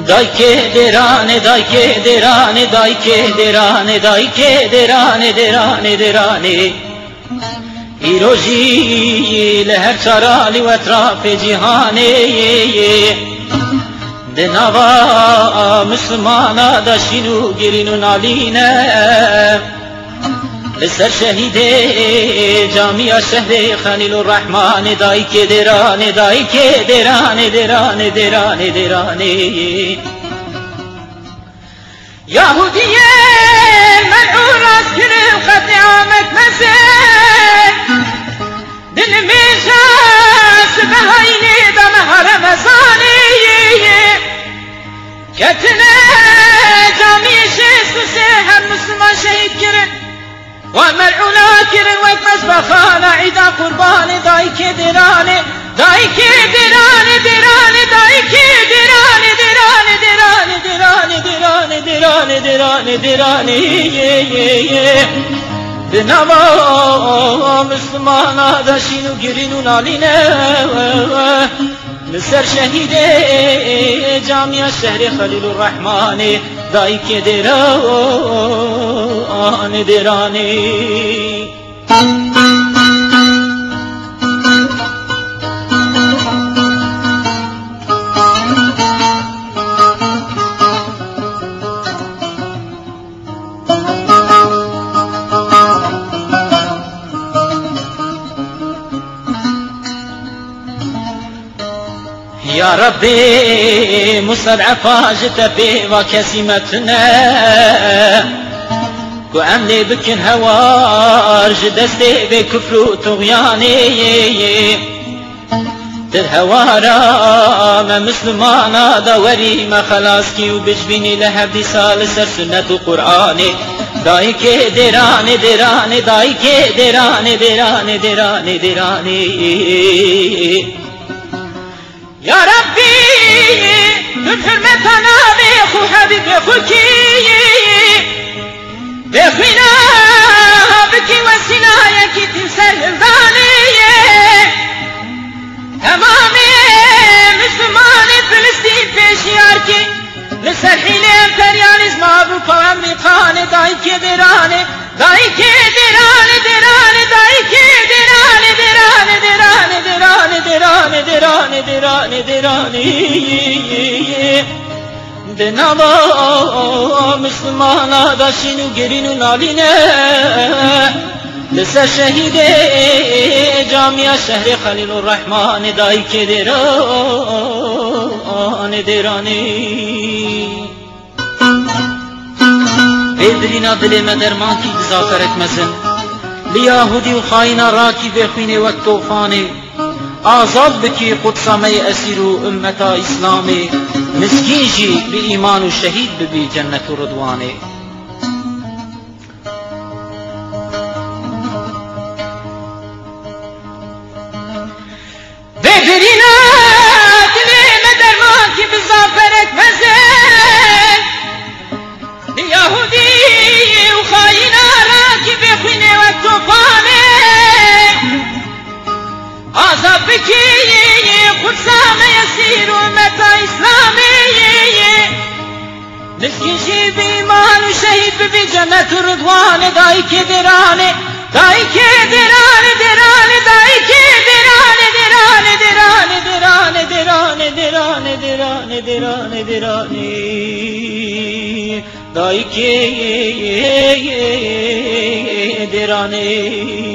Dai che derane, dai che derane, dai che derane, dai che derane, derane, derane. I roji leher sarali ve etrafı cihane. Denava Müslümana da şinu gelinin aline. به سر شهید جامیا شهر خلیل الرحمن دایی که دران دایی که دران دران دران دران. یهودی من او راز کرم خط آمد مزه. دل میشست به هاینی دم حرم سانی کتنه جامی شیست و سه هم مسلمان شهید کرد وملعونا كرن وكمس بخانا عيدا قربان دايك دراني دايك دراني دراني دايك دراني دراني دراني دراني دراني دراني دراني دراني بنوا مسلمانا داشينو گرينو نالينا مصر شهید جامعه شهر خلیل الرحمن دایی که زمان درانی. یا ربی مستضعفا جت بی و کسی متنه وأمني بك الهوار جدستي بكفر وطغياني تلهوارا ما مسلمانا دوري ما خلاصكي وبجبيني لهبدي سالسر سنة قرآني دايكي ديراني دراني دايكي ديراني ديراني ديراني دراني يا ربي تترمتنا بخو حبيب خوكي بخنا بكي وسنايك تنسل الظالي تمامي مسلمان فلسطين في شياركي لسر حين امبرياليزم ابروكا وامريكان دايك دراني دايك でなばむすまなだしぬげりぬなりね لسر شهید جامعه شهر خلیل الرحمن دایی که دران درانی بدرینا دل ما درمان کی زافرت مزن. لیاهودی و خائنا را کی بخوینه و توفانه. آزاد بکی قدسامه اسیر و امتا اسلامی. مسکین شی به ایمان و شهید به جنت رضوانه. به بهترینه دلیل درمان که به زافرت بزن یهودی و خاینه را که بخونه و توفانه آزاد بکی خود سامه یسیر اسلام. مسكين شي بإيمان وشهيد ببي جنة رضوان داي كدراني داي كدراني دراني داي كدراني دراني دراني دراني دراني دراني دراني دراني دراني داي كدراني